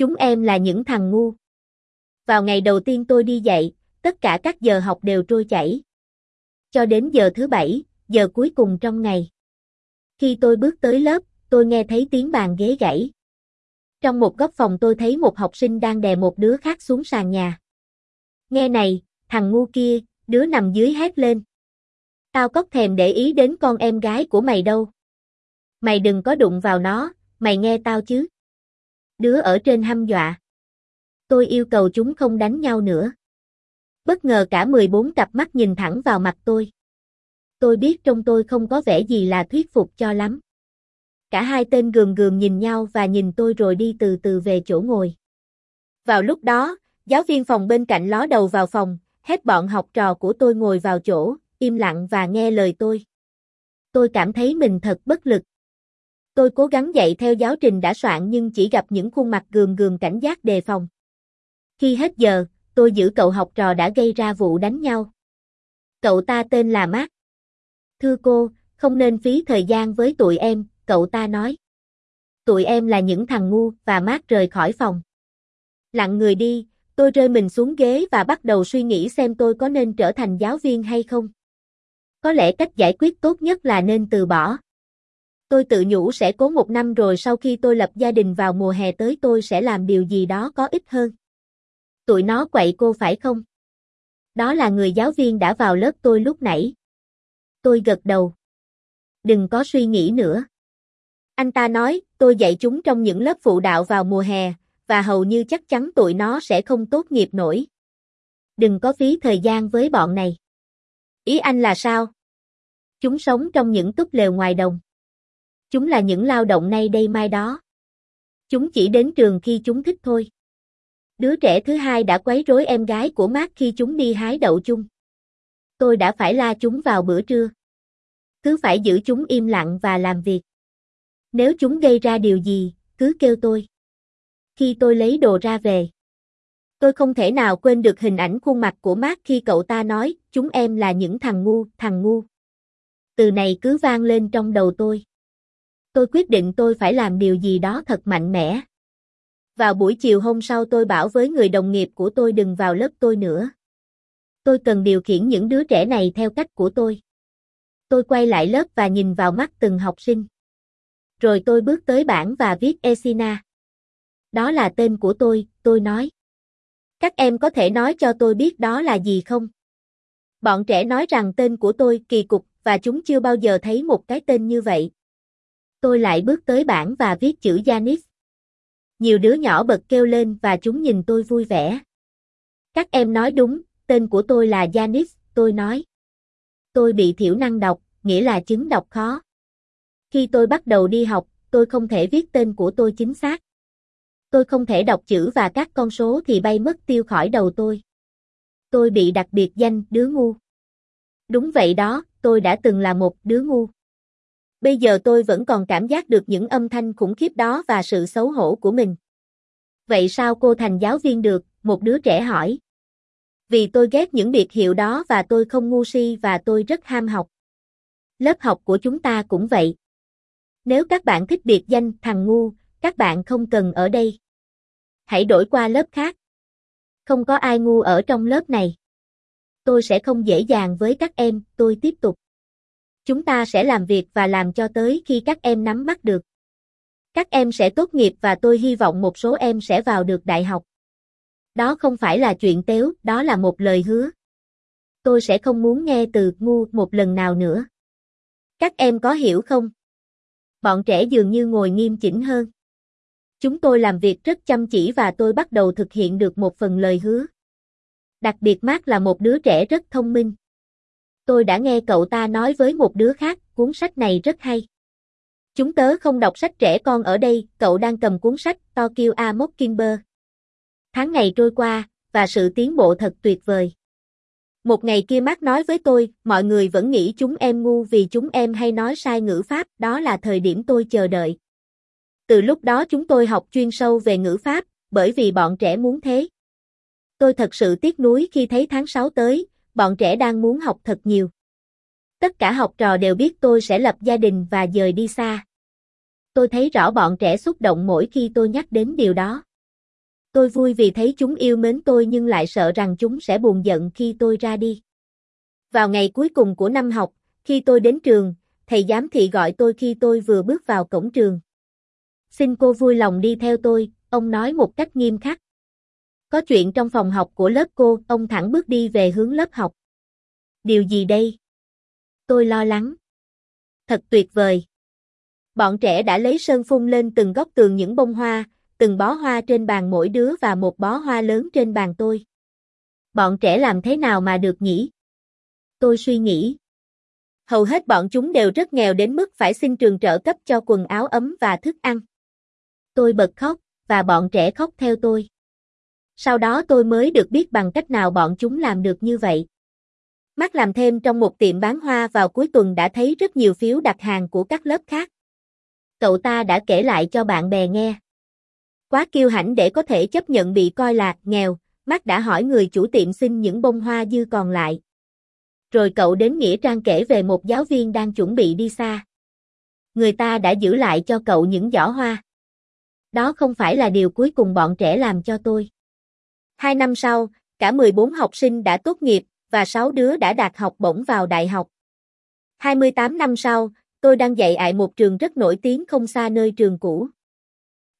Chúng em là những thằng ngu. Vào ngày đầu tiên tôi đi dạy, tất cả các giờ học đều trôi chảy. Cho đến giờ thứ bảy, giờ cuối cùng trong ngày. Khi tôi bước tới lớp, tôi nghe thấy tiếng bàn ghế gãy. Trong một góc phòng tôi thấy một học sinh đang đè một đứa khác xuống sàn nhà. Nghe này, thằng ngu kia, đứa nằm dưới hét lên. Tao có thèm để ý đến con em gái của mày đâu. Mày đừng có đụng vào nó, mày nghe tao chứ. Đứa ở trên hăm dọa. Tôi yêu cầu chúng không đánh nhau nữa. Bất ngờ cả 14 cặp mắt nhìn thẳng vào mặt tôi. Tôi biết trong tôi không có vẻ gì là thuyết phục cho lắm. Cả hai tên gườm gườm nhìn nhau và nhìn tôi rồi đi từ từ về chỗ ngồi. Vào lúc đó, giáo viên phòng bên cạnh ló đầu vào phòng, hết bọn học trò của tôi ngồi vào chỗ, im lặng và nghe lời tôi. Tôi cảm thấy mình thật bất lực. Tôi cố gắng dạy theo giáo trình đã soạn nhưng chỉ gặp những khuôn mặt gườm gườm cảnh giác đề phòng. Khi hết giờ, tôi giữ cậu học trò đã gây ra vụ đánh nhau. Cậu ta tên là Mark. Thưa cô, không nên phí thời gian với tụi em, cậu ta nói. Tụi em là những thằng ngu và Mark rời khỏi phòng. Lặng người đi, tôi rơi mình xuống ghế và bắt đầu suy nghĩ xem tôi có nên trở thành giáo viên hay không. Có lẽ cách giải quyết tốt nhất là nên từ bỏ. Tôi tự nhủ sẽ cố một năm rồi sau khi tôi lập gia đình vào mùa hè tới tôi sẽ làm điều gì đó có ích hơn. Tụi nó quậy cô phải không? Đó là người giáo viên đã vào lớp tôi lúc nãy. Tôi gật đầu. Đừng có suy nghĩ nữa. Anh ta nói, tôi dạy chúng trong những lớp phụ đạo vào mùa hè, và hầu như chắc chắn tụi nó sẽ không tốt nghiệp nổi. Đừng có phí thời gian với bọn này. Ý anh là sao? Chúng sống trong những túp lều ngoài đồng. Chúng là những lao động nay đây mai đó. Chúng chỉ đến trường khi chúng thích thôi. Đứa trẻ thứ hai đã quấy rối em gái của Mark khi chúng đi hái đậu chung. Tôi đã phải la chúng vào bữa trưa. Cứ phải giữ chúng im lặng và làm việc. Nếu chúng gây ra điều gì, cứ kêu tôi. Khi tôi lấy đồ ra về. Tôi không thể nào quên được hình ảnh khuôn mặt của Mark khi cậu ta nói, chúng em là những thằng ngu, thằng ngu. Từ này cứ vang lên trong đầu tôi. Tôi quyết định tôi phải làm điều gì đó thật mạnh mẽ. Vào buổi chiều hôm sau tôi bảo với người đồng nghiệp của tôi đừng vào lớp tôi nữa. Tôi cần điều khiển những đứa trẻ này theo cách của tôi. Tôi quay lại lớp và nhìn vào mắt từng học sinh. Rồi tôi bước tới bảng và viết Esina. Đó là tên của tôi, tôi nói. Các em có thể nói cho tôi biết đó là gì không? Bọn trẻ nói rằng tên của tôi kỳ cục và chúng chưa bao giờ thấy một cái tên như vậy. Tôi lại bước tới bảng và viết chữ Janis. Nhiều đứa nhỏ bật kêu lên và chúng nhìn tôi vui vẻ. Các em nói đúng, tên của tôi là Janis, tôi nói. Tôi bị thiểu năng đọc, nghĩa là chứng đọc khó. Khi tôi bắt đầu đi học, tôi không thể viết tên của tôi chính xác. Tôi không thể đọc chữ và các con số thì bay mất tiêu khỏi đầu tôi. Tôi bị đặc biệt danh đứa ngu. Đúng vậy đó, tôi đã từng là một đứa ngu. Bây giờ tôi vẫn còn cảm giác được những âm thanh khủng khiếp đó và sự xấu hổ của mình. Vậy sao cô thành giáo viên được? Một đứa trẻ hỏi. Vì tôi ghét những biệt hiệu đó và tôi không ngu si và tôi rất ham học. Lớp học của chúng ta cũng vậy. Nếu các bạn thích biệt danh thằng ngu, các bạn không cần ở đây. Hãy đổi qua lớp khác. Không có ai ngu ở trong lớp này. Tôi sẽ không dễ dàng với các em, tôi tiếp tục. Chúng ta sẽ làm việc và làm cho tới khi các em nắm bắt được. Các em sẽ tốt nghiệp và tôi hy vọng một số em sẽ vào được đại học. Đó không phải là chuyện tếu, đó là một lời hứa. Tôi sẽ không muốn nghe từ ngu một lần nào nữa. Các em có hiểu không? Bọn trẻ dường như ngồi nghiêm chỉnh hơn. Chúng tôi làm việc rất chăm chỉ và tôi bắt đầu thực hiện được một phần lời hứa. Đặc biệt Mark là một đứa trẻ rất thông minh. Tôi đã nghe cậu ta nói với một đứa khác, cuốn sách này rất hay. Chúng tớ không đọc sách trẻ con ở đây, cậu đang cầm cuốn sách Tokyo A Mockingbird. Tháng ngày trôi qua, và sự tiến bộ thật tuyệt vời. Một ngày kia Mark nói với tôi, mọi người vẫn nghĩ chúng em ngu vì chúng em hay nói sai ngữ pháp, đó là thời điểm tôi chờ đợi. Từ lúc đó chúng tôi học chuyên sâu về ngữ pháp, bởi vì bọn trẻ muốn thế. Tôi thật sự tiếc nuối khi thấy tháng 6 tới, bọn trẻ đang muốn học thật nhiều. Tất cả học trò đều biết tôi sẽ lập gia đình và dời đi xa. Tôi thấy rõ bọn trẻ xúc động mỗi khi tôi nhắc đến điều đó. Tôi vui vì thấy chúng yêu mến tôi nhưng lại sợ rằng chúng sẽ buồn giận khi tôi ra đi. Vào ngày cuối cùng của năm học, khi tôi đến trường, thầy giám thị gọi tôi khi tôi vừa bước vào cổng trường. Xin cô vui lòng đi theo tôi, ông nói một cách nghiêm khắc. Có chuyện trong phòng học của lớp cô, ông thẳng bước đi về hướng lớp học. Điều gì đây? Tôi lo lắng. Thật tuyệt vời. Bọn trẻ đã lấy sơn phun lên từng góc tường những bông hoa, từng bó hoa trên bàn mỗi đứa và một bó hoa lớn trên bàn tôi. Bọn trẻ làm thế nào mà được nhỉ? Tôi suy nghĩ. Hầu hết bọn chúng đều rất nghèo đến mức phải xin trường trợ cấp cho quần áo ấm và thức ăn. Tôi bật khóc, và bọn trẻ khóc theo tôi. Sau đó tôi mới được biết bằng cách nào bọn chúng làm được như vậy. Mắt làm thêm trong một tiệm bán hoa vào cuối tuần đã thấy rất nhiều phiếu đặt hàng của các lớp khác. Cậu ta đã kể lại cho bạn bè nghe. Quá kiêu hãnh để có thể chấp nhận bị coi là nghèo, mắt đã hỏi người chủ tiệm xin những bông hoa dư còn lại. Rồi cậu đến Nghĩa Trang kể về một giáo viên đang chuẩn bị đi xa. Người ta đã giữ lại cho cậu những giỏ hoa. Đó không phải là điều cuối cùng bọn trẻ làm cho tôi. Hai năm sau, cả 14 học sinh đã tốt nghiệp, và 6 đứa đã đạt học bổng vào đại học. 28 năm sau, tôi đang dạy tại một trường rất nổi tiếng không xa nơi trường cũ.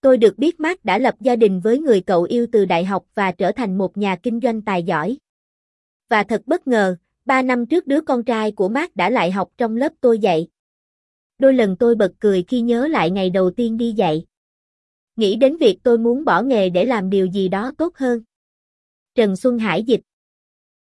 Tôi được biết Mark đã lập gia đình với người cậu yêu từ đại học và trở thành một nhà kinh doanh tài giỏi. Và thật bất ngờ, 3 năm trước đứa con trai của Mark đã lại học trong lớp tôi dạy. Đôi lần tôi bật cười khi nhớ lại ngày đầu tiên đi dạy. Nghĩ đến việc tôi muốn bỏ nghề để làm điều gì đó tốt hơn. Trần Xuân Hải dịch